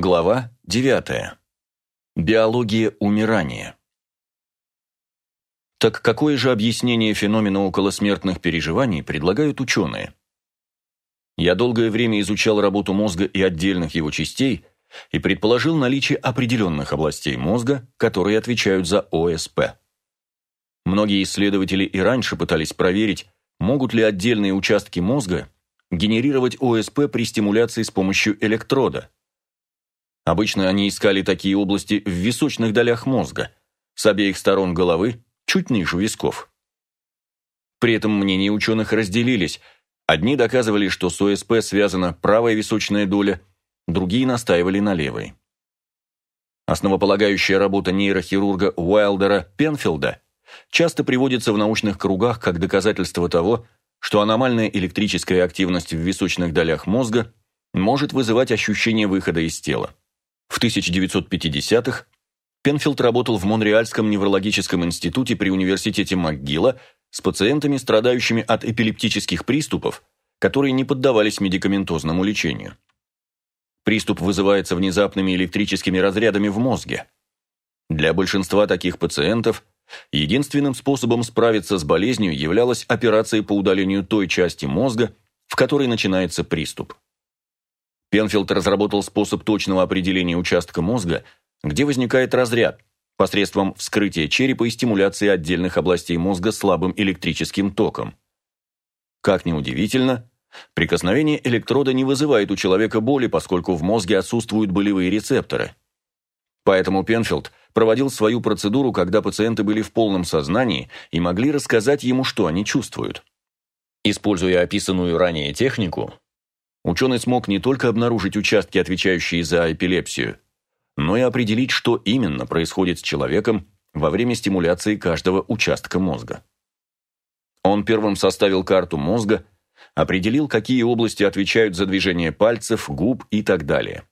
Глава 9. Биология умирания. Так какое же объяснение феномена околосмертных переживаний предлагают ученые? Я долгое время изучал работу мозга и отдельных его частей и предположил наличие определенных областей мозга, которые отвечают за ОСП. Многие исследователи и раньше пытались проверить, могут ли отдельные участки мозга генерировать ОСП при стимуляции с помощью электрода – Обычно они искали такие области в височных долях мозга, с обеих сторон головы, чуть ниже висков. При этом мнения ученых разделились. Одни доказывали, что с ОСП связана правая височная доля, другие настаивали на левой. Основополагающая работа нейрохирурга Уайлдера Пенфилда часто приводится в научных кругах как доказательство того, что аномальная электрическая активность в височных долях мозга может вызывать ощущение выхода из тела. В 1950-х Пенфилд работал в Монреальском неврологическом институте при университете МcГилла с пациентами, страдающими от эпилептических приступов, которые не поддавались медикаментозному лечению. Приступ вызывается внезапными электрическими разрядами в мозге. Для большинства таких пациентов единственным способом справиться с болезнью являлась операция по удалению той части мозга, в которой начинается приступ. Пенфилд разработал способ точного определения участка мозга, где возникает разряд, посредством вскрытия черепа и стимуляции отдельных областей мозга слабым электрическим током. Как ни удивительно, прикосновение электрода не вызывает у человека боли, поскольку в мозге отсутствуют болевые рецепторы. Поэтому Пенфилд проводил свою процедуру, когда пациенты были в полном сознании и могли рассказать ему, что они чувствуют. Используя описанную ранее технику, Ученый смог не только обнаружить участки, отвечающие за эпилепсию, но и определить, что именно происходит с человеком во время стимуляции каждого участка мозга. Он первым составил карту мозга, определил, какие области отвечают за движение пальцев, губ и так далее.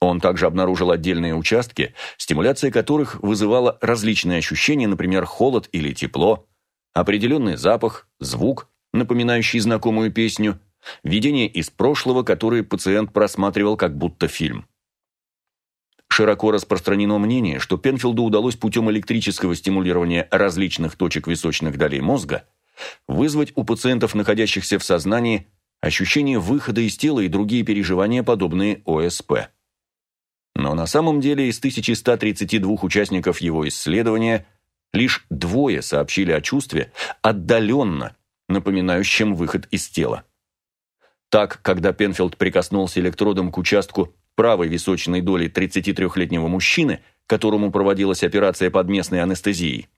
Он также обнаружил отдельные участки, стимуляция которых вызывала различные ощущения, например, холод или тепло, определенный запах, звук, напоминающий знакомую песню, Видение из прошлого, которое пациент просматривал как будто фильм. Широко распространено мнение, что Пенфилду удалось путем электрического стимулирования различных точек височных долей мозга вызвать у пациентов, находящихся в сознании, ощущение выхода из тела и другие переживания, подобные ОСП. Но на самом деле из 1132 участников его исследования лишь двое сообщили о чувстве, отдаленно напоминающем выход из тела. Так, когда Пенфилд прикоснулся электродом к участку правой височной доли 33-летнего мужчины, которому проводилась операция под местной анестезией,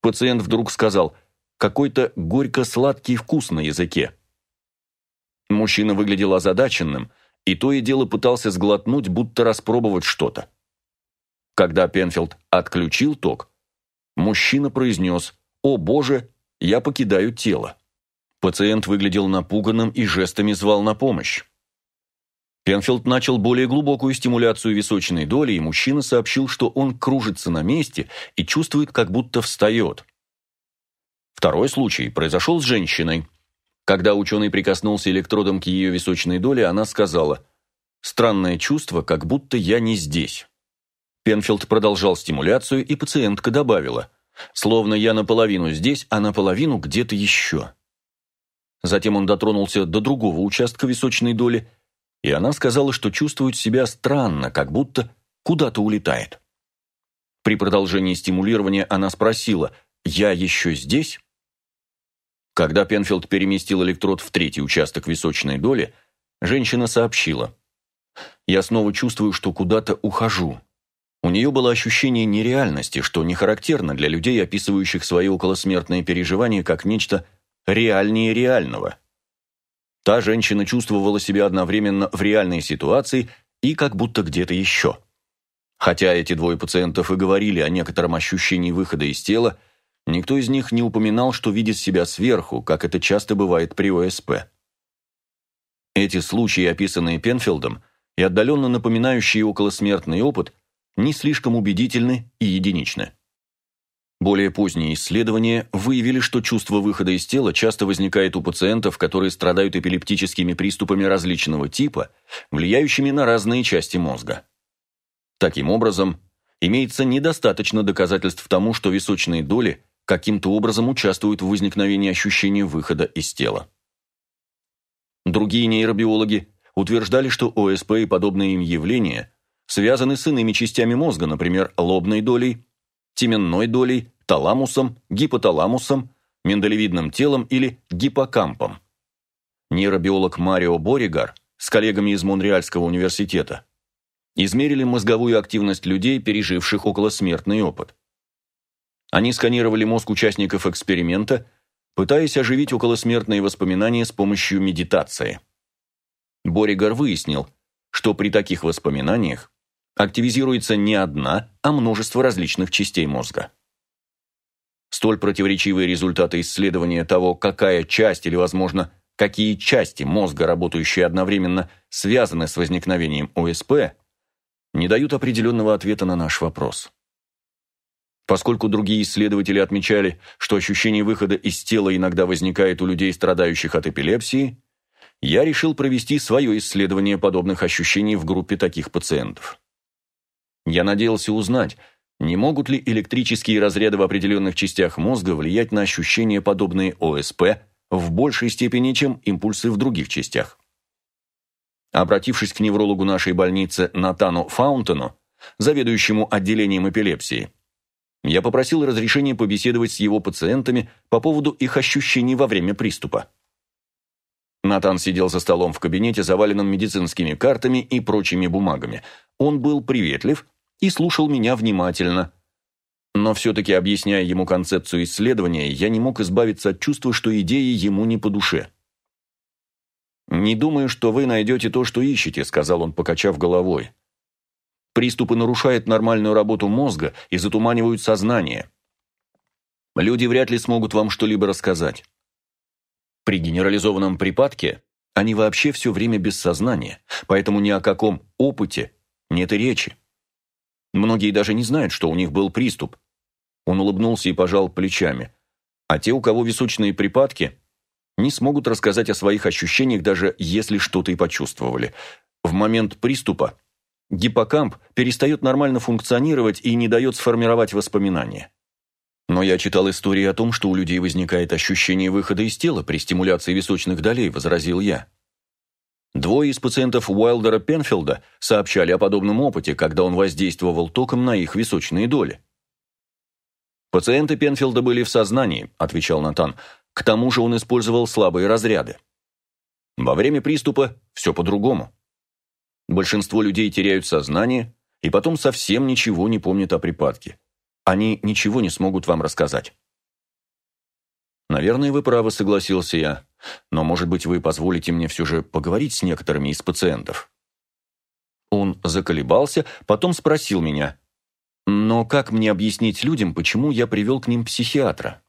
пациент вдруг сказал «какой-то горько-сладкий вкус на языке». Мужчина выглядел озадаченным, и то и дело пытался сглотнуть, будто распробовать что-то. Когда Пенфилд отключил ток, мужчина произнес «О боже, я покидаю тело». Пациент выглядел напуганным и жестами звал на помощь. Пенфилд начал более глубокую стимуляцию височной доли, и мужчина сообщил, что он кружится на месте и чувствует, как будто встает. Второй случай произошел с женщиной. Когда ученый прикоснулся электродом к ее височной доле, она сказала «Странное чувство, как будто я не здесь». Пенфилд продолжал стимуляцию, и пациентка добавила «Словно я наполовину здесь, а наполовину где-то еще». Затем он дотронулся до другого участка височной доли, и она сказала, что чувствует себя странно, как будто куда-то улетает. При продолжении стимулирования она спросила «Я еще здесь?». Когда Пенфилд переместил электрод в третий участок височной доли, женщина сообщила «Я снова чувствую, что куда-то ухожу». У нее было ощущение нереальности, что не характерно для людей, описывающих свои околосмертные переживания как нечто реальнее реального. Та женщина чувствовала себя одновременно в реальной ситуации и как будто где-то еще. Хотя эти двое пациентов и говорили о некотором ощущении выхода из тела, никто из них не упоминал, что видит себя сверху, как это часто бывает при ОСП. Эти случаи, описанные Пенфилдом, и отдаленно напоминающие околосмертный опыт, не слишком убедительны и единичны. Более поздние исследования выявили, что чувство выхода из тела часто возникает у пациентов, которые страдают эпилептическими приступами различного типа, влияющими на разные части мозга. Таким образом, имеется недостаточно доказательств тому, что височные доли каким-то образом участвуют в возникновении ощущения выхода из тела. Другие нейробиологи утверждали, что ОСП и подобные им явления связаны с иными частями мозга, например, лобной долей, теменной долей, таламусом, гипоталамусом, миндалевидным телом или гиппокампом. Нейробиолог Марио Боригар с коллегами из Монреальского университета измерили мозговую активность людей, переживших околосмертный опыт. Они сканировали мозг участников эксперимента, пытаясь оживить околосмертные воспоминания с помощью медитации. Боригар выяснил, что при таких воспоминаниях активизируется не одна, а множество различных частей мозга. Столь противоречивые результаты исследования того, какая часть или, возможно, какие части мозга, работающие одновременно, связаны с возникновением ОСП, не дают определенного ответа на наш вопрос. Поскольку другие исследователи отмечали, что ощущение выхода из тела иногда возникает у людей, страдающих от эпилепсии, я решил провести свое исследование подобных ощущений в группе таких пациентов. Я надеялся узнать, не могут ли электрические разряды в определенных частях мозга влиять на ощущения, подобные ОСП, в большей степени, чем импульсы в других частях. Обратившись к неврологу нашей больницы Натану Фаунтену, заведующему отделением эпилепсии, я попросил разрешения побеседовать с его пациентами по поводу их ощущений во время приступа. Натан сидел за столом в кабинете, заваленном медицинскими картами и прочими бумагами. Он был приветлив и слушал меня внимательно. Но все-таки, объясняя ему концепцию исследования, я не мог избавиться от чувства, что идеи ему не по душе. «Не думаю, что вы найдете то, что ищете», — сказал он, покачав головой. Приступы нарушают нормальную работу мозга и затуманивают сознание. Люди вряд ли смогут вам что-либо рассказать. При генерализованном припадке они вообще все время без сознания, поэтому ни о каком опыте нет и речи. Многие даже не знают, что у них был приступ. Он улыбнулся и пожал плечами. А те, у кого височные припадки, не смогут рассказать о своих ощущениях, даже если что-то и почувствовали. В момент приступа Гиппокамп перестает нормально функционировать и не дает сформировать воспоминания. Но я читал истории о том, что у людей возникает ощущение выхода из тела при стимуляции височных долей, возразил я. Двое из пациентов Уайлдера Пенфилда сообщали о подобном опыте, когда он воздействовал током на их височные доли. «Пациенты Пенфилда были в сознании», – отвечал Натан. «К тому же он использовал слабые разряды. Во время приступа все по-другому. Большинство людей теряют сознание и потом совсем ничего не помнят о припадке. Они ничего не смогут вам рассказать. «Наверное, вы правы», — согласился я. «Но, может быть, вы позволите мне все же поговорить с некоторыми из пациентов?» Он заколебался, потом спросил меня. «Но как мне объяснить людям, почему я привел к ним психиатра?»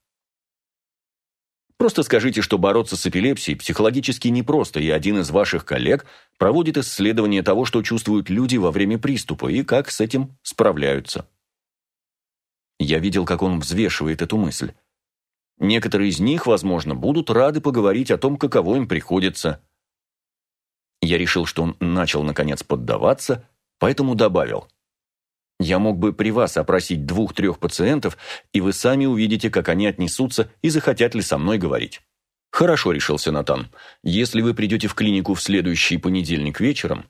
Просто скажите, что бороться с эпилепсией психологически непросто, и один из ваших коллег проводит исследование того, что чувствуют люди во время приступа и как с этим справляются. Я видел, как он взвешивает эту мысль. Некоторые из них, возможно, будут рады поговорить о том, каково им приходится. Я решил, что он начал, наконец, поддаваться, поэтому добавил. Я мог бы при вас опросить двух-трех пациентов, и вы сами увидите, как они отнесутся и захотят ли со мной говорить. Хорошо, решился Натан. Если вы придете в клинику в следующий понедельник вечером,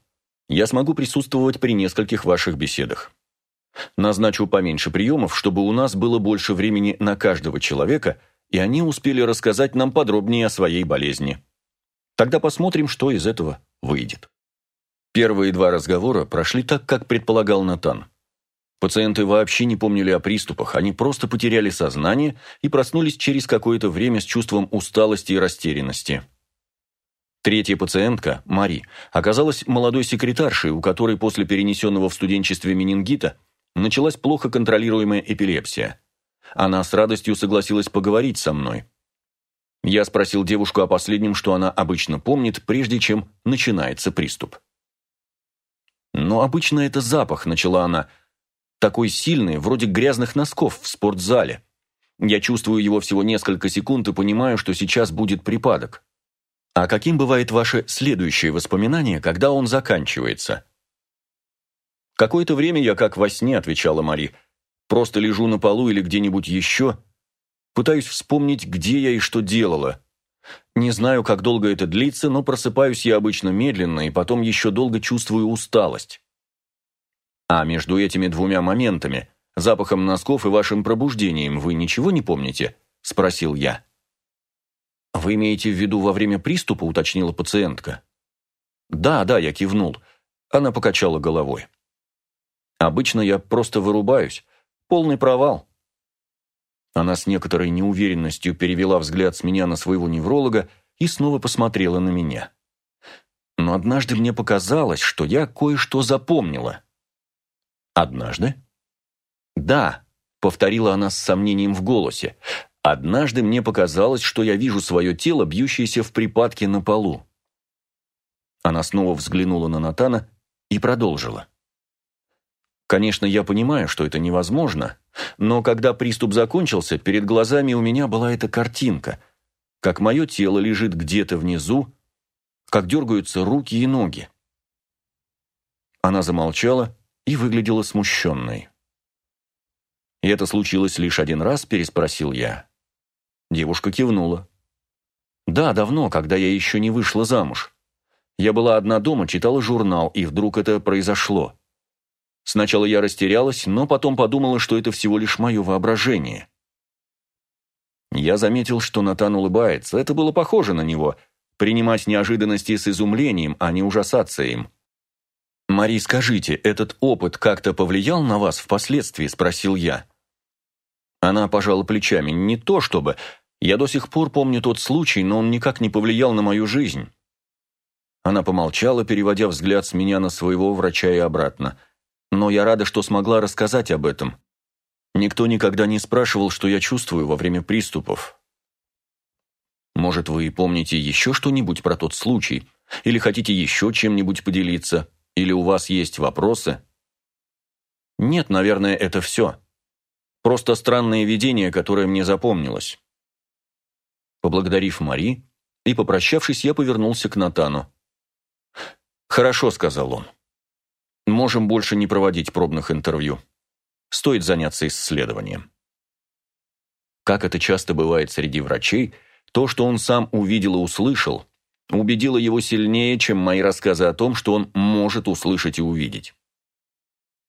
я смогу присутствовать при нескольких ваших беседах. Назначу поменьше приемов, чтобы у нас было больше времени на каждого человека, и они успели рассказать нам подробнее о своей болезни. Тогда посмотрим, что из этого выйдет. Первые два разговора прошли так, как предполагал Натан. Пациенты вообще не помнили о приступах, они просто потеряли сознание и проснулись через какое-то время с чувством усталости и растерянности. Третья пациентка, Мари, оказалась молодой секретаршей, у которой после перенесенного в студенчестве менингита началась плохо контролируемая эпилепсия. Она с радостью согласилась поговорить со мной. Я спросил девушку о последнем, что она обычно помнит, прежде чем начинается приступ. «Но обычно это запах», — начала она, — «такой сильный, вроде грязных носков в спортзале». Я чувствую его всего несколько секунд и понимаю, что сейчас будет припадок. А каким бывает ваше следующее воспоминание, когда он заканчивается? Какое-то время я как во сне, отвечала Мари. Просто лежу на полу или где-нибудь еще. Пытаюсь вспомнить, где я и что делала. Не знаю, как долго это длится, но просыпаюсь я обычно медленно и потом еще долго чувствую усталость. А между этими двумя моментами, запахом носков и вашим пробуждением, вы ничего не помните? Спросил я. «Вы имеете в виду во время приступа?» – уточнила пациентка. «Да, да», – я кивнул. Она покачала головой. «Обычно я просто вырубаюсь. Полный провал». Она с некоторой неуверенностью перевела взгляд с меня на своего невролога и снова посмотрела на меня. Но однажды мне показалось, что я кое-что запомнила. «Однажды?» «Да», — повторила она с сомнением в голосе. Однажды мне показалось, что я вижу свое тело, бьющееся в припадке на полу. Она снова взглянула на Натана и продолжила. Конечно, я понимаю, что это невозможно, но когда приступ закончился, перед глазами у меня была эта картинка, как мое тело лежит где-то внизу, как дергаются руки и ноги. Она замолчала и выглядела смущенной. «И это случилось лишь один раз?» – переспросил я. Девушка кивнула. «Да, давно, когда я еще не вышла замуж. Я была одна дома, читала журнал, и вдруг это произошло. Сначала я растерялась, но потом подумала, что это всего лишь мое воображение». Я заметил, что Натан улыбается. Это было похоже на него. Принимать неожиданности с изумлением, а не ужасаться им. «Мари, скажите, этот опыт как-то повлиял на вас впоследствии?» – спросил я. Она пожала плечами. «Не то чтобы. Я до сих пор помню тот случай, но он никак не повлиял на мою жизнь». Она помолчала, переводя взгляд с меня на своего врача и обратно. «Но я рада, что смогла рассказать об этом. Никто никогда не спрашивал, что я чувствую во время приступов. Может, вы помните еще что-нибудь про тот случай? Или хотите еще чем-нибудь поделиться? Или у вас есть вопросы?» «Нет, наверное, это все», Просто странное видение, которое мне запомнилось. Поблагодарив Мари и попрощавшись, я повернулся к Натану. «Хорошо», — сказал он. «Можем больше не проводить пробных интервью. Стоит заняться исследованием». Как это часто бывает среди врачей, то, что он сам увидел и услышал, убедило его сильнее, чем мои рассказы о том, что он может услышать и увидеть.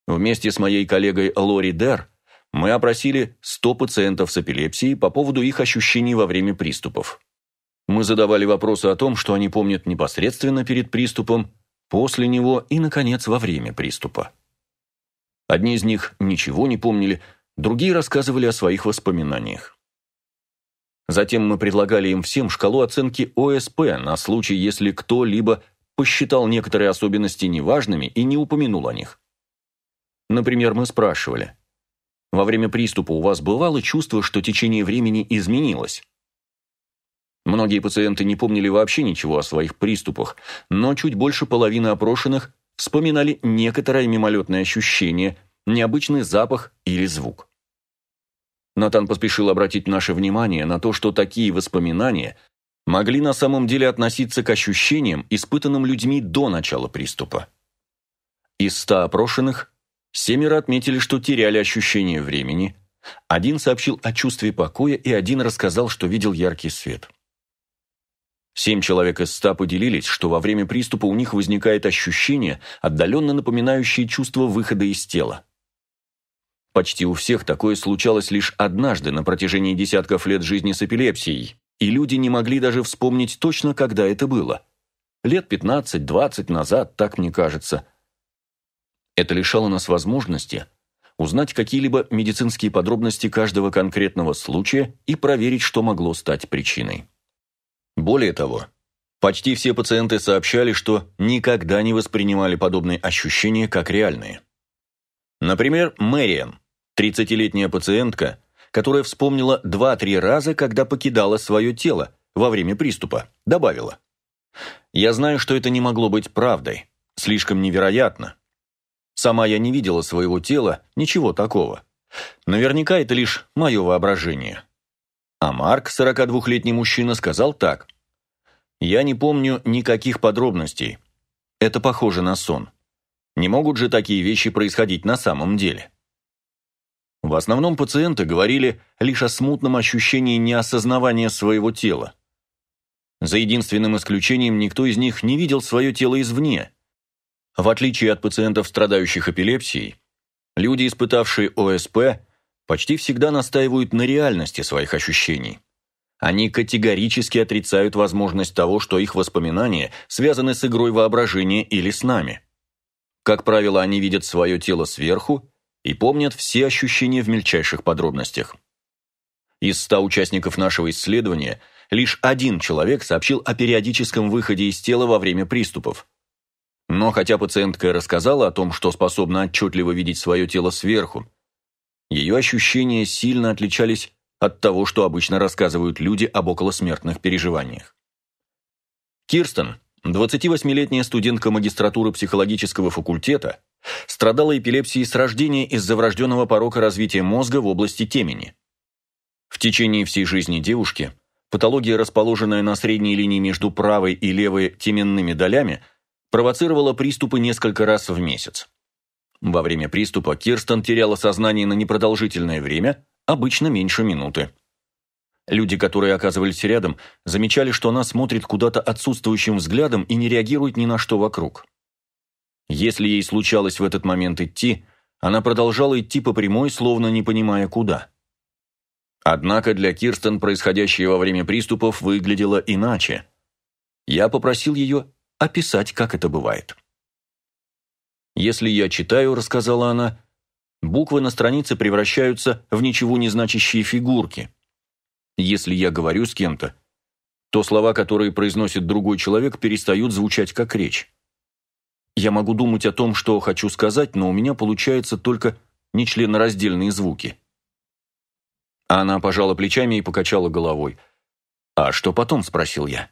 Вместе с моей коллегой Лори Дер мы опросили 100 пациентов с эпилепсией по поводу их ощущений во время приступов. Мы задавали вопросы о том, что они помнят непосредственно перед приступом, после него и, наконец, во время приступа. Одни из них ничего не помнили, другие рассказывали о своих воспоминаниях. Затем мы предлагали им всем шкалу оценки ОСП на случай, если кто-либо посчитал некоторые особенности неважными и не упомянул о них. Например, мы спрашивали, во время приступа у вас бывало чувство, что течение времени изменилось? Многие пациенты не помнили вообще ничего о своих приступах, но чуть больше половины опрошенных вспоминали некоторое мимолетное ощущение, необычный запах или звук. Натан поспешил обратить наше внимание на то, что такие воспоминания могли на самом деле относиться к ощущениям, испытанным людьми до начала приступа. Из ста опрошенных Семеро отметили, что теряли ощущение времени. Один сообщил о чувстве покоя, и один рассказал, что видел яркий свет. Семь человек из ста поделились, что во время приступа у них возникает ощущение, отдаленно напоминающее чувство выхода из тела. Почти у всех такое случалось лишь однажды на протяжении десятков лет жизни с эпилепсией, и люди не могли даже вспомнить точно, когда это было. Лет 15-20 назад, так мне кажется – это лишало нас возможности узнать какие-либо медицинские подробности каждого конкретного случая и проверить, что могло стать причиной. Более того, почти все пациенты сообщали, что никогда не воспринимали подобные ощущения как реальные. Например, Мэриан, 30-летняя пациентка, которая вспомнила 2-3 раза, когда покидала свое тело во время приступа, добавила. «Я знаю, что это не могло быть правдой. Слишком невероятно. Сама я не видела своего тела, ничего такого. Наверняка это лишь мое воображение. А Марк, 42-летний мужчина, сказал так. «Я не помню никаких подробностей. Это похоже на сон. Не могут же такие вещи происходить на самом деле». В основном пациенты говорили лишь о смутном ощущении неосознавания своего тела. За единственным исключением никто из них не видел свое тело извне. В отличие от пациентов, страдающих эпилепсией, люди, испытавшие ОСП, почти всегда настаивают на реальности своих ощущений. Они категорически отрицают возможность того, что их воспоминания связаны с игрой воображения или с нами. Как правило, они видят свое тело сверху и помнят все ощущения в мельчайших подробностях. Из ста участников нашего исследования лишь один человек сообщил о периодическом выходе из тела во время приступов. Но хотя пациентка рассказала о том, что способна отчетливо видеть свое тело сверху, ее ощущения сильно отличались от того, что обычно рассказывают люди об околосмертных переживаниях. Кирстен, 28-летняя студентка магистратуры психологического факультета, страдала эпилепсией с рождения из-за врожденного порока развития мозга в области темени. В течение всей жизни девушки патология, расположенная на средней линии между правой и левой теменными долями, провоцировала приступы несколько раз в месяц. Во время приступа Кирстен теряла сознание на непродолжительное время, обычно меньше минуты. Люди, которые оказывались рядом, замечали, что она смотрит куда-то отсутствующим взглядом и не реагирует ни на что вокруг. Если ей случалось в этот момент идти, она продолжала идти по прямой, словно не понимая куда. Однако для Кирстен происходящее во время приступов выглядело иначе. Я попросил ее описать, как это бывает. «Если я читаю», — рассказала она, — «буквы на странице превращаются в ничего не значащие фигурки. Если я говорю с кем-то, то слова, которые произносит другой человек, перестают звучать как речь. Я могу думать о том, что хочу сказать, но у меня получается только нечленораздельные звуки». Она пожала плечами и покачала головой. «А что потом?» – спросил я.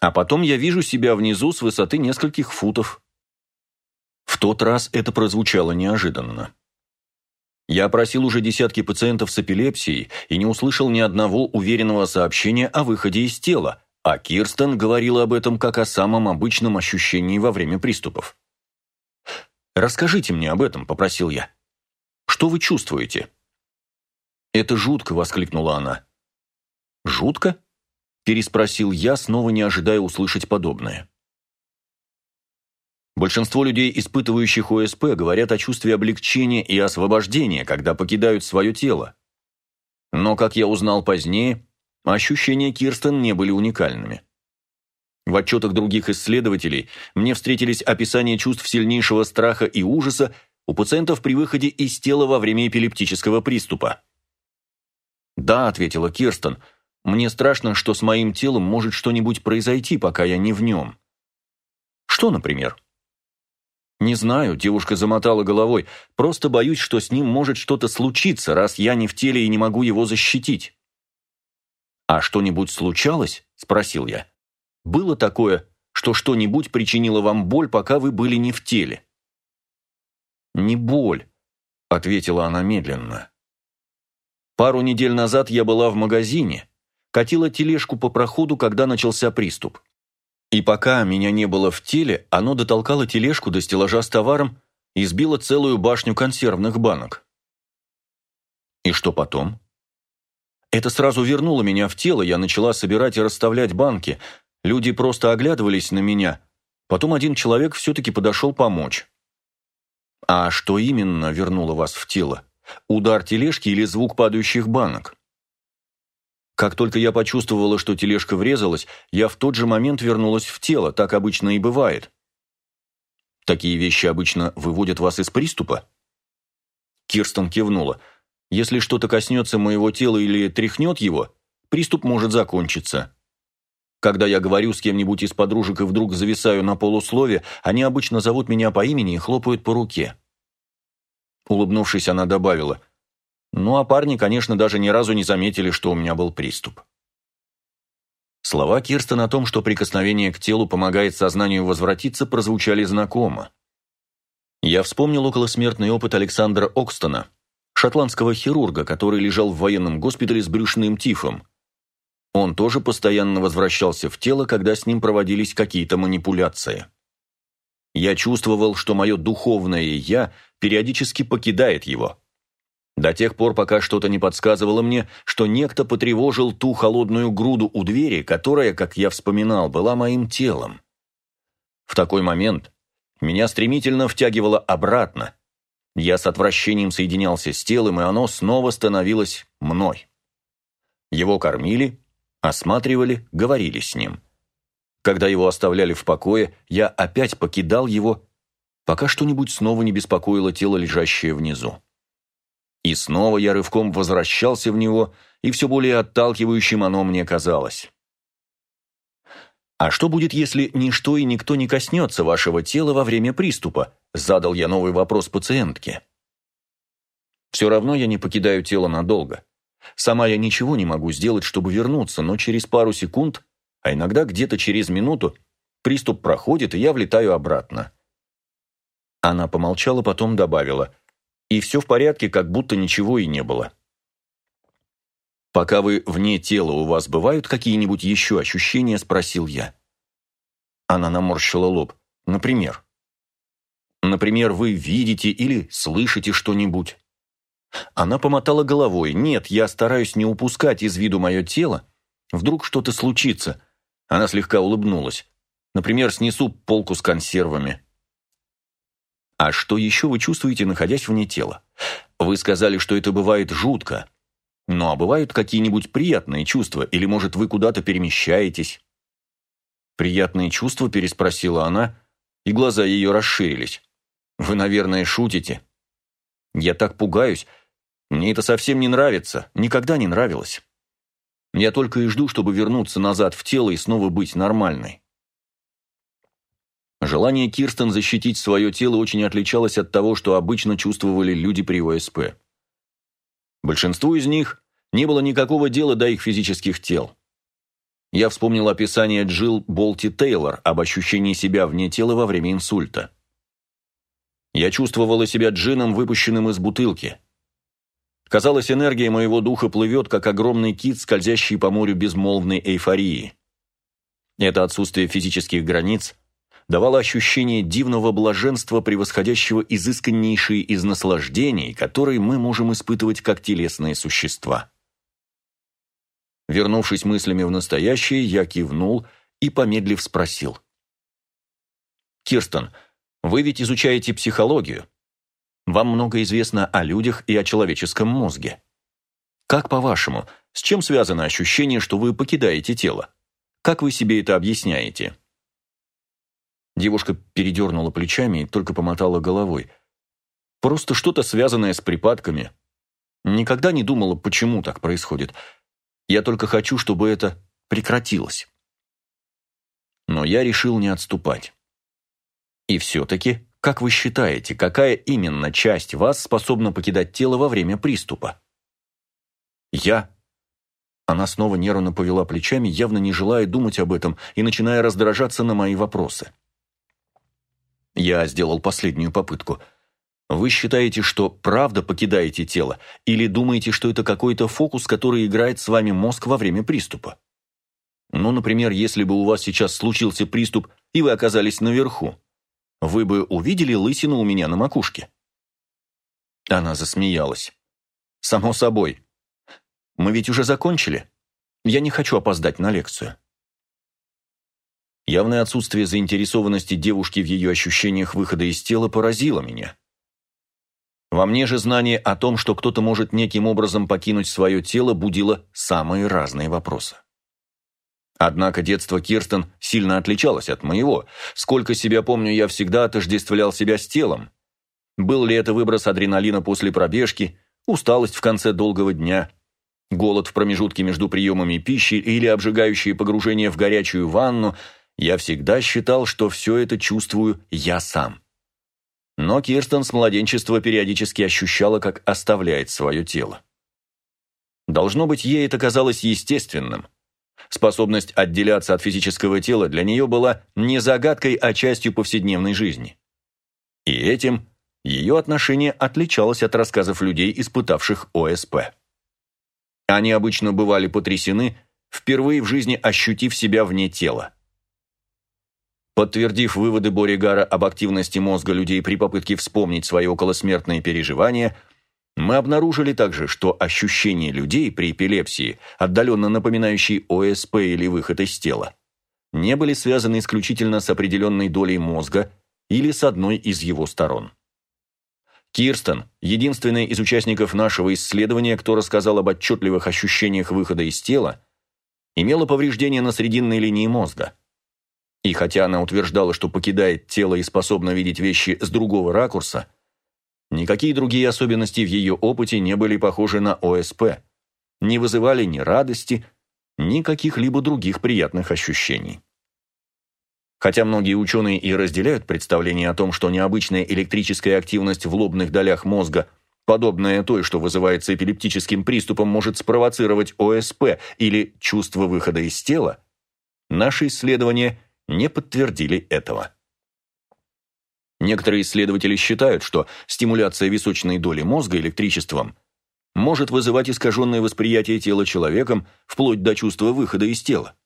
«А потом я вижу себя внизу с высоты нескольких футов. В тот раз это прозвучало неожиданно. Я опросил уже десятки пациентов с эпилепсией и не услышал ни одного уверенного сообщения о выходе из тела, а Кирстен говорила об этом как о самом обычном ощущении во время приступов. «Расскажите мне об этом», — попросил я. «Что вы чувствуете?» «Это жутко», — воскликнула она. «Жутко?» — переспросил я, снова не ожидая услышать подобное. Большинство людей, испытывающих ОСП, говорят о чувстве облегчения и освобождения, когда покидают свое тело. Но, как я узнал позднее, ощущения Кирстен не были уникальными. В отчетах других исследователей мне встретились описания чувств сильнейшего страха и ужаса у пациентов при выходе из тела во время эпилептического приступа. «Да», — ответила Кирстен, — «мне страшно, что с моим телом может что-нибудь произойти, пока я не в нем». «Что, например?» «Не знаю», – девушка замотала головой. «Просто боюсь, что с ним может что-то случиться, раз я не в теле и не могу его защитить». «А что-нибудь случалось?» – спросил я. «Было такое, что что-нибудь причинило вам боль, пока вы были не в теле?» «Не боль», – ответила она медленно. «Пару недель назад я была в магазине, катила тележку по проходу, когда начался приступ. И пока меня не было в теле, оно дотолкало тележку до стеллажа с товаром и сбило целую башню консервных банок. И что потом? Это сразу вернуло меня в тело, я начала собирать и расставлять банки. Люди просто оглядывались на меня. Потом один человек все-таки подошел помочь. А что именно вернуло вас в тело? Удар тележки или звук падающих банок? Как только я почувствовала, что тележка врезалась, я в тот же момент вернулась в тело, так обычно и бывает. Такие вещи обычно выводят вас из приступа? Кирстен кивнула. Если что-то коснется моего тела или тряхнет его, приступ может закончиться. Когда я говорю с кем-нибудь из подружек и вдруг зависаю на полуслове, они обычно зовут меня по имени и хлопают по руке. Улыбнувшись, она добавила – ну а парни, конечно, даже ни разу не заметили, что у меня был приступ. Слова Кирстен о том, что прикосновение к телу помогает сознанию возвратиться, прозвучали знакомо. Я вспомнил околосмертный опыт Александра Окстона, шотландского хирурга, который лежал в военном госпитале с брюшным тифом. Он тоже постоянно возвращался в тело, когда с ним проводились какие-то манипуляции. Я чувствовал, что мое духовное «я» периодически покидает его. До тех пор, пока что-то не подсказывало мне, что некто потревожил ту холодную груду у двери, которая, как я вспоминал, была моим телом. В такой момент меня стремительно втягивало обратно. Я с отвращением соединялся с телом, и оно снова становилось мной. Его кормили, осматривали, говорили с ним. Когда его оставляли в покое, я опять покидал его, пока что-нибудь снова не беспокоило тело, лежащее внизу. И снова я рывком возвращался в него, и все более отталкивающим оно мне казалось. «А что будет, если ничто и никто не коснется вашего тела во время приступа?» Задал я новый вопрос пациентке. «Все равно я не покидаю тело надолго. Сама я ничего не могу сделать, чтобы вернуться, но через пару секунд, а иногда где-то через минуту, приступ проходит, и я влетаю обратно». Она помолчала, потом добавила, «И все в порядке, как будто ничего и не было». «Пока вы вне тела, у вас бывают какие-нибудь еще ощущения?» – спросил я. Она наморщила лоб. «Например?» «Например, вы видите или слышите что-нибудь?» Она помотала головой. «Нет, я стараюсь не упускать из виду мое тело. Вдруг что-то случится». Она слегка улыбнулась. «Например, снесу полку с консервами». «А что еще вы чувствуете, находясь вне тела? Вы сказали, что это бывает жутко. Ну а бывают какие-нибудь приятные чувства, или, может, вы куда-то перемещаетесь?» «Приятные чувства?» – переспросила она, и глаза ее расширились. «Вы, наверное, шутите?» «Я так пугаюсь. Мне это совсем не нравится, никогда не нравилось. Я только и жду, чтобы вернуться назад в тело и снова быть нормальной». Желание Кирстен защитить свое тело очень отличалось от того, что обычно чувствовали люди при ОСП. Большинству из них не было никакого дела до их физических тел. Я вспомнил описание Джилл Болти Тейлор об ощущении себя вне тела во время инсульта. Я чувствовала себя джином, выпущенным из бутылки. Казалось, энергия моего духа плывет, как огромный кит, скользящий по морю безмолвной эйфории. Это отсутствие физических границ давало ощущение дивного блаженства, превосходящего изысканнейшие из наслаждений, которые мы можем испытывать как телесные существа. Вернувшись мыслями в настоящее, я кивнул и, помедлив, спросил. «Кирстен, вы ведь изучаете психологию. Вам много известно о людях и о человеческом мозге. Как по-вашему, с чем связано ощущение, что вы покидаете тело? Как вы себе это объясняете?» Девушка передернула плечами и только помотала головой. Просто что-то связанное с припадками. Никогда не думала, почему так происходит. Я только хочу, чтобы это прекратилось. Но я решил не отступать. И все-таки, как вы считаете, какая именно часть вас способна покидать тело во время приступа? Я. Она снова нервно повела плечами, явно не желая думать об этом и начиная раздражаться на мои вопросы. Я сделал последнюю попытку. Вы считаете, что правда покидаете тело, или думаете, что это какой-то фокус, который играет с вами мозг во время приступа? Ну, например, если бы у вас сейчас случился приступ, и вы оказались наверху, вы бы увидели лысину у меня на макушке?» Она засмеялась. «Само собой. Мы ведь уже закончили. Я не хочу опоздать на лекцию». Явное отсутствие заинтересованности девушки в ее ощущениях выхода из тела поразило меня. Во мне же знание о том, что кто-то может неким образом покинуть свое тело, будило самые разные вопросы. Однако детство Кирстен сильно отличалось от моего. Сколько себя помню, я всегда отождествлял себя с телом. Был ли это выброс адреналина после пробежки, усталость в конце долгого дня, голод в промежутке между приемами пищи или обжигающее погружение в горячую ванну – я всегда считал, что все это чувствую я сам. Но Кирстен с младенчества периодически ощущала, как оставляет свое тело. Должно быть, ей это казалось естественным. Способность отделяться от физического тела для нее была не загадкой, а частью повседневной жизни. И этим ее отношение отличалось от рассказов людей, испытавших ОСП. Они обычно бывали потрясены, впервые в жизни ощутив себя вне тела. Подтвердив выводы Боригара об активности мозга людей при попытке вспомнить свои околосмертные переживания, мы обнаружили также, что ощущения людей при эпилепсии, отдаленно напоминающие ОСП или выход из тела, не были связаны исключительно с определенной долей мозга или с одной из его сторон. Кирстен, единственная из участников нашего исследования, кто рассказал об отчетливых ощущениях выхода из тела, имела повреждение на срединной линии мозга. И хотя она утверждала, что покидает тело и способна видеть вещи с другого ракурса, никакие другие особенности в ее опыте не были похожи на ОСП, не вызывали ни радости, ни каких-либо других приятных ощущений. Хотя многие ученые и разделяют представление о том, что необычная электрическая активность в лобных долях мозга, подобная той, что вызывается эпилептическим приступом, может спровоцировать ОСП или чувство выхода из тела, наши исследования не подтвердили этого. Некоторые исследователи считают, что стимуляция височной доли мозга электричеством может вызывать искаженное восприятие тела человеком вплоть до чувства выхода из тела.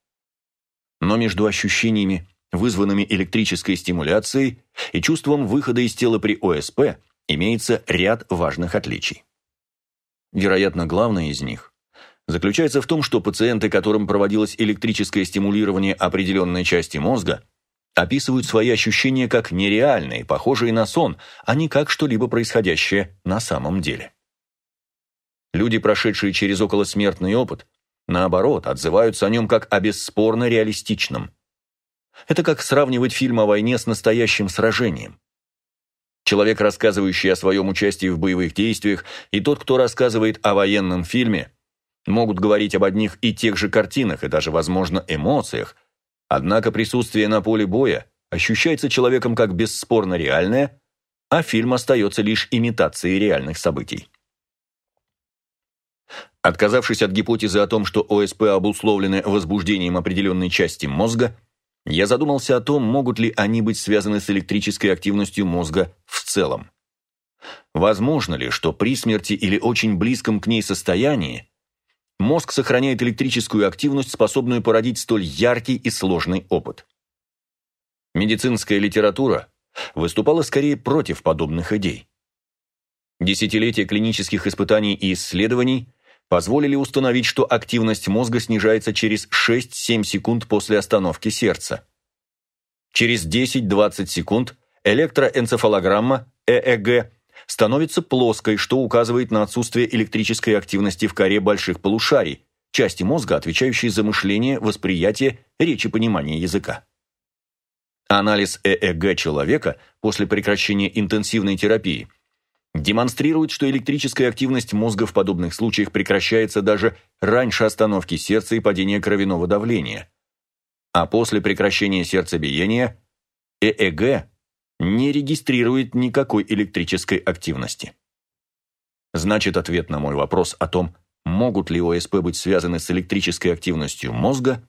Но между ощущениями вызванными электрической стимуляцией, и чувством выхода из тела при ОСП имеется ряд важных отличий. Вероятно, главное из них заключается в том, что пациенты, которым проводилось электрическое стимулирование определенной части мозга, описывают свои ощущения как нереальные, похожие на сон, а не как что-либо происходящее на самом деле. Люди, прошедшие через околосмертный опыт, наоборот, отзываются о нем как о бесспорно реалистичном – это как сравнивать фильм о войне с настоящим сражением. Человек, рассказывающий о своем участии в боевых действиях, и тот, кто рассказывает о военном фильме, могут говорить об одних и тех же картинах и даже, возможно, эмоциях, однако присутствие на поле боя ощущается человеком как бесспорно реальное, а фильм остается лишь имитацией реальных событий. Отказавшись от гипотезы о том, что ОСП обусловлены возбуждением определенной части мозга, я задумался о том, могут ли они быть связаны с электрической активностью мозга в целом. Возможно ли, что при смерти или очень близком к ней состоянии мозг сохраняет электрическую активность, способную породить столь яркий и сложный опыт? Медицинская литература выступала скорее против подобных идей. Десятилетия клинических испытаний и исследований позволили установить, что активность мозга снижается через 6-7 секунд после остановки сердца. Через 10-20 секунд электроэнцефалограмма, ЭЭГ, становится плоской, что указывает на отсутствие электрической активности в коре больших полушарий, части мозга, отвечающей за мышление, восприятие, речь и языка. Анализ ЭЭГ человека после прекращения интенсивной терапии – демонстрирует, что электрическая активность мозга в подобных случаях прекращается даже раньше остановки сердца и падения кровяного давления. А после прекращения сердцебиения ЭЭГ не регистрирует никакой электрической активности. Значит, ответ на мой вопрос о том, могут ли ОСП быть связаны с электрической активностью мозга,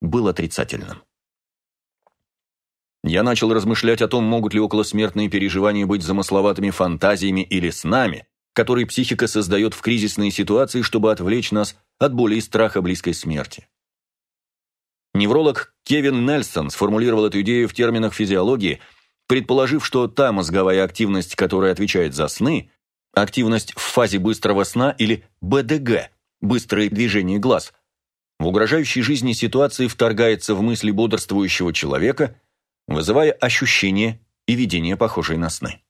был отрицательным. Я начал размышлять о том, могут ли околосмертные переживания быть замысловатыми фантазиями или снами, которые психика создает в кризисные ситуации, чтобы отвлечь нас от боли и страха близкой смерти. Невролог Кевин Нельсон сформулировал эту идею в терминах физиологии, предположив, что та мозговая активность, которая отвечает за сны, активность в фазе быстрого сна или БДГ – быстрые движения глаз – в угрожающей жизни ситуации вторгается в мысли бодрствующего человека – вызывая ощущения и видения, похожие на сны.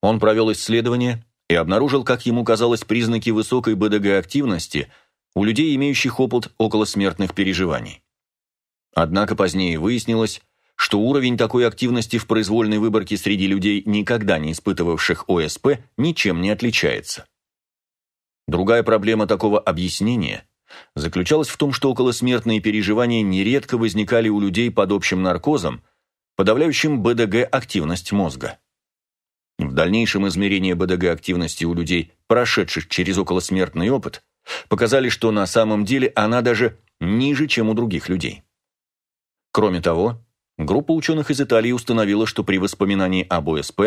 Он провел исследование и обнаружил, как ему казалось, признаки высокой БДГ-активности у людей, имеющих опыт околосмертных переживаний. Однако позднее выяснилось, что уровень такой активности в произвольной выборке среди людей, никогда не испытывавших ОСП, ничем не отличается. Другая проблема такого объяснения заключалась в том, что околосмертные переживания нередко возникали у людей под общим наркозом, подавляющим БДГ активность мозга. В дальнейшем измерения БДГ активности у людей, прошедших через околосмертный опыт, показали, что на самом деле она даже ниже, чем у других людей. Кроме того, группа ученых из Италии установила, что при воспоминании об ОСП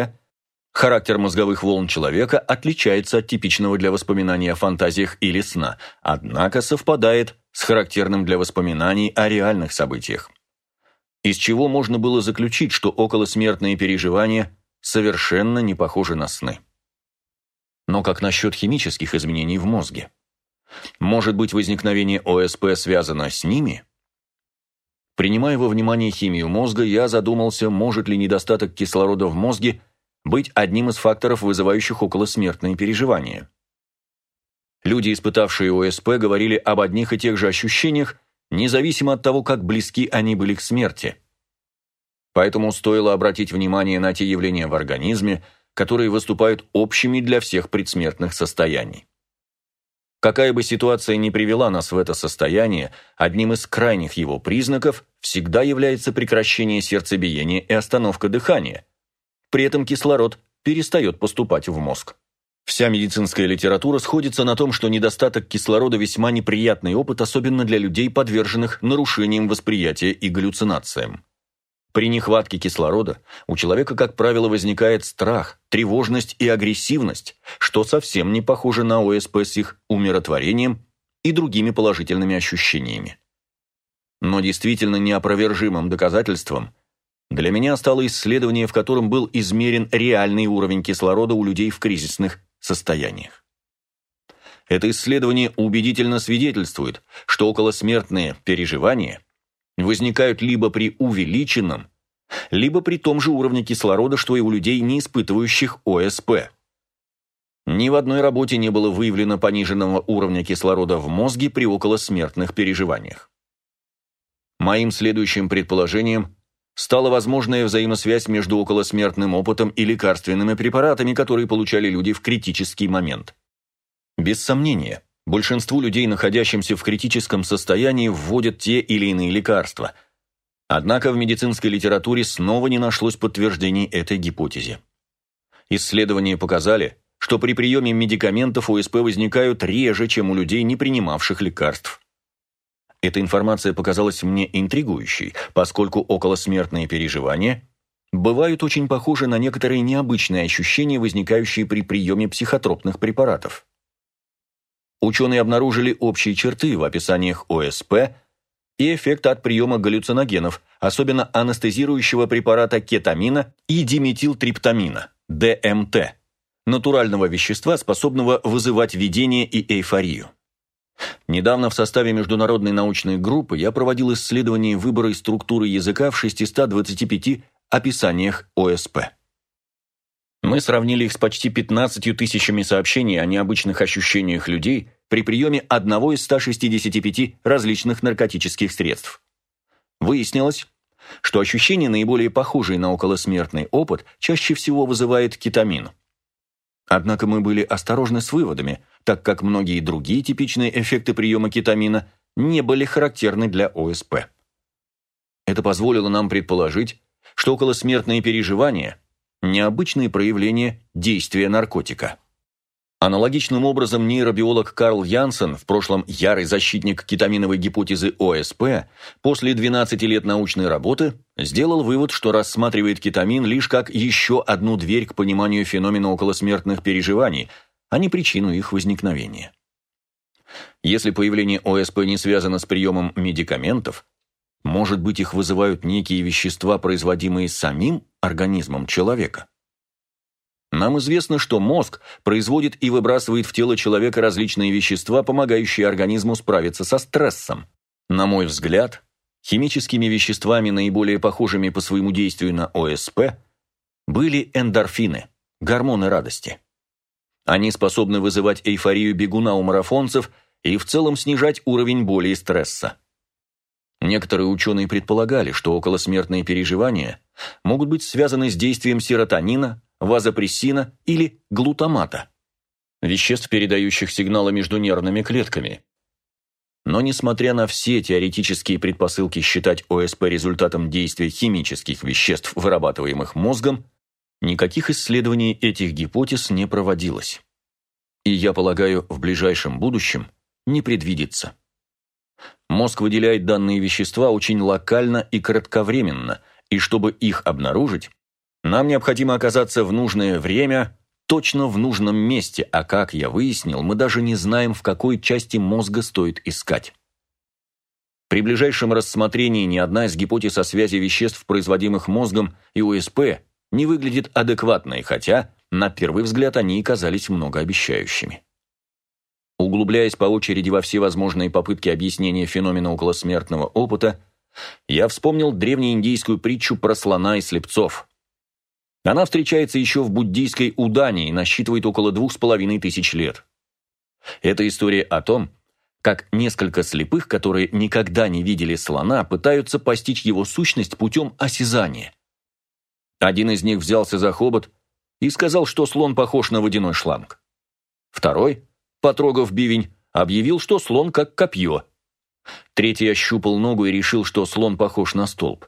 Характер мозговых волн человека отличается от типичного для воспоминаний о фантазиях или сна, однако совпадает с характерным для воспоминаний о реальных событиях. Из чего можно было заключить, что околосмертные переживания совершенно не похожи на сны. Но как насчет химических изменений в мозге? Может быть, возникновение ОСП связано с ними? Принимая во внимание химию мозга, я задумался, может ли недостаток кислорода в мозге быть одним из факторов, вызывающих околосмертные переживания. Люди, испытавшие ОСП, говорили об одних и тех же ощущениях, независимо от того, как близки они были к смерти. Поэтому стоило обратить внимание на те явления в организме, которые выступают общими для всех предсмертных состояний. Какая бы ситуация ни привела нас в это состояние, одним из крайних его признаков всегда является прекращение сердцебиения и остановка дыхания. При этом кислород перестает поступать в мозг. Вся медицинская литература сходится на том, что недостаток кислорода весьма неприятный опыт, особенно для людей, подверженных нарушениям восприятия и галлюцинациям. При нехватке кислорода у человека, как правило, возникает страх, тревожность и агрессивность, что совсем не похоже на ОСП с их умиротворением и другими положительными ощущениями. Но действительно неопровержимым доказательством для меня стало исследование, в котором был измерен реальный уровень кислорода у людей в кризисных состояниях. Это исследование убедительно свидетельствует, что околосмертные переживания – возникают либо при увеличенном, либо при том же уровне кислорода, что и у людей, не испытывающих ОСП. Ни в одной работе не было выявлено пониженного уровня кислорода в мозге при околосмертных переживаниях. Моим следующим предположением стала возможная взаимосвязь между околосмертным опытом и лекарственными препаратами, которые получали люди в критический момент. Без сомнения, Большинству людей, находящимся в критическом состоянии, вводят те или иные лекарства. Однако в медицинской литературе снова не нашлось подтверждений этой гипотезе. Исследования показали, что при приеме медикаментов ОСП возникают реже, чем у людей, не принимавших лекарств. Эта информация показалась мне интригующей, поскольку околосмертные переживания бывают очень похожи на некоторые необычные ощущения, возникающие при приеме психотропных препаратов. Ученые обнаружили общие черты в описаниях ОСП и эффект от приема галлюциногенов, особенно анестезирующего препарата кетамина и диметилтриптамина, ДМТ, натурального вещества, способного вызывать видение и эйфорию. Недавно в составе международной научной группы я проводил исследование выбора и структуры языка в 625 описаниях ОСП. Мы сравнили их с почти 15 тысячами сообщений о необычных ощущениях людей при приеме одного из 165 различных наркотических средств. Выяснилось, что ощущения, наиболее похожие на околосмертный опыт, чаще всего вызывает кетамин. Однако мы были осторожны с выводами, так как многие другие типичные эффекты приема кетамина не были характерны для ОСП. Это позволило нам предположить, что околосмертные переживания необычные проявления действия наркотика. Аналогичным образом нейробиолог Карл Янсен, в прошлом ярый защитник кетаминовой гипотезы ОСП, после 12 лет научной работы сделал вывод, что рассматривает кетамин лишь как еще одну дверь к пониманию феномена околосмертных переживаний, а не причину их возникновения. Если появление ОСП не связано с приемом медикаментов, может быть, их вызывают некие вещества, производимые самим организмом человека? Нам известно, что мозг производит и выбрасывает в тело человека различные вещества, помогающие организму справиться со стрессом. На мой взгляд, химическими веществами, наиболее похожими по своему действию на ОСП, были эндорфины, гормоны радости. Они способны вызывать эйфорию бегуна у марафонцев и в целом снижать уровень боли и стресса. Некоторые ученые предполагали, что околосмертные переживания могут быть связаны с действием серотонина, вазопрессина или глутамата, веществ, передающих сигналы между нервными клетками. Но несмотря на все теоретические предпосылки считать ОСП результатом действия химических веществ, вырабатываемых мозгом, никаких исследований этих гипотез не проводилось. И я полагаю, в ближайшем будущем не предвидится. Мозг выделяет данные вещества очень локально и кратковременно, и чтобы их обнаружить, Нам необходимо оказаться в нужное время, точно в нужном месте, а как я выяснил, мы даже не знаем, в какой части мозга стоит искать. При ближайшем рассмотрении ни одна из гипотез о связи веществ, производимых мозгом и ОСП, не выглядит адекватной, хотя, на первый взгляд, они и казались многообещающими. Углубляясь по очереди во все возможные попытки объяснения феномена околосмертного опыта, я вспомнил древнеиндийскую притчу про слона и слепцов. Она встречается еще в буддийской Удане и насчитывает около двух с половиной тысяч лет. Это история о том, как несколько слепых, которые никогда не видели слона, пытаются постичь его сущность путем осязания. Один из них взялся за хобот и сказал, что слон похож на водяной шланг. Второй, потрогав бивень, объявил, что слон как копье. Третий ощупал ногу и решил, что слон похож на столб.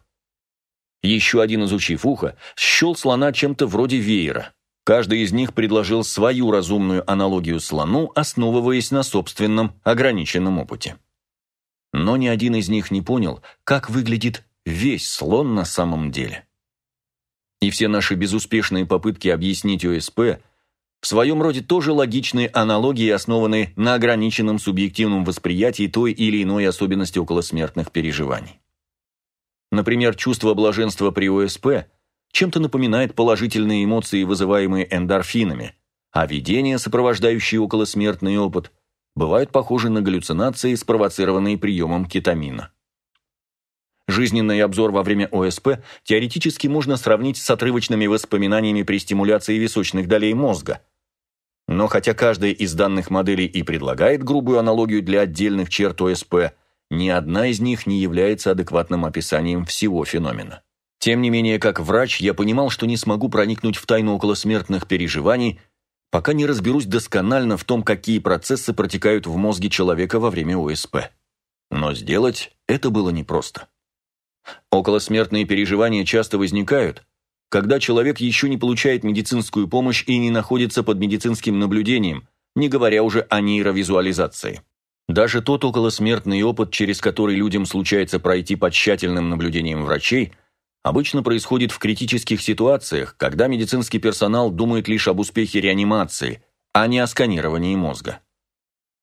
Еще один, изучив ухо, счел слона чем-то вроде веера. Каждый из них предложил свою разумную аналогию слону, основываясь на собственном ограниченном опыте. Но ни один из них не понял, как выглядит весь слон на самом деле. И все наши безуспешные попытки объяснить ОСП в своем роде тоже логичные аналогии, основанные на ограниченном субъективном восприятии той или иной особенности околосмертных переживаний. Например, чувство блаженства при ОСП чем-то напоминает положительные эмоции, вызываемые эндорфинами, а видения, сопровождающие околосмертный опыт, бывают похожи на галлюцинации, спровоцированные приемом кетамина. Жизненный обзор во время ОСП теоретически можно сравнить с отрывочными воспоминаниями при стимуляции височных долей мозга. Но хотя каждая из данных моделей и предлагает грубую аналогию для отдельных черт ОСП – ни одна из них не является адекватным описанием всего феномена. Тем не менее, как врач, я понимал, что не смогу проникнуть в тайну околосмертных переживаний, пока не разберусь досконально в том, какие процессы протекают в мозге человека во время ОСП. Но сделать это было непросто. Околосмертные переживания часто возникают, когда человек еще не получает медицинскую помощь и не находится под медицинским наблюдением, не говоря уже о нейровизуализации. Даже тот околосмертный опыт, через который людям случается пройти под тщательным наблюдением врачей, обычно происходит в критических ситуациях, когда медицинский персонал думает лишь об успехе реанимации, а не о сканировании мозга.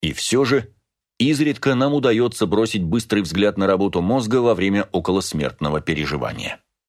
И все же, изредка нам удается бросить быстрый взгляд на работу мозга во время околосмертного переживания.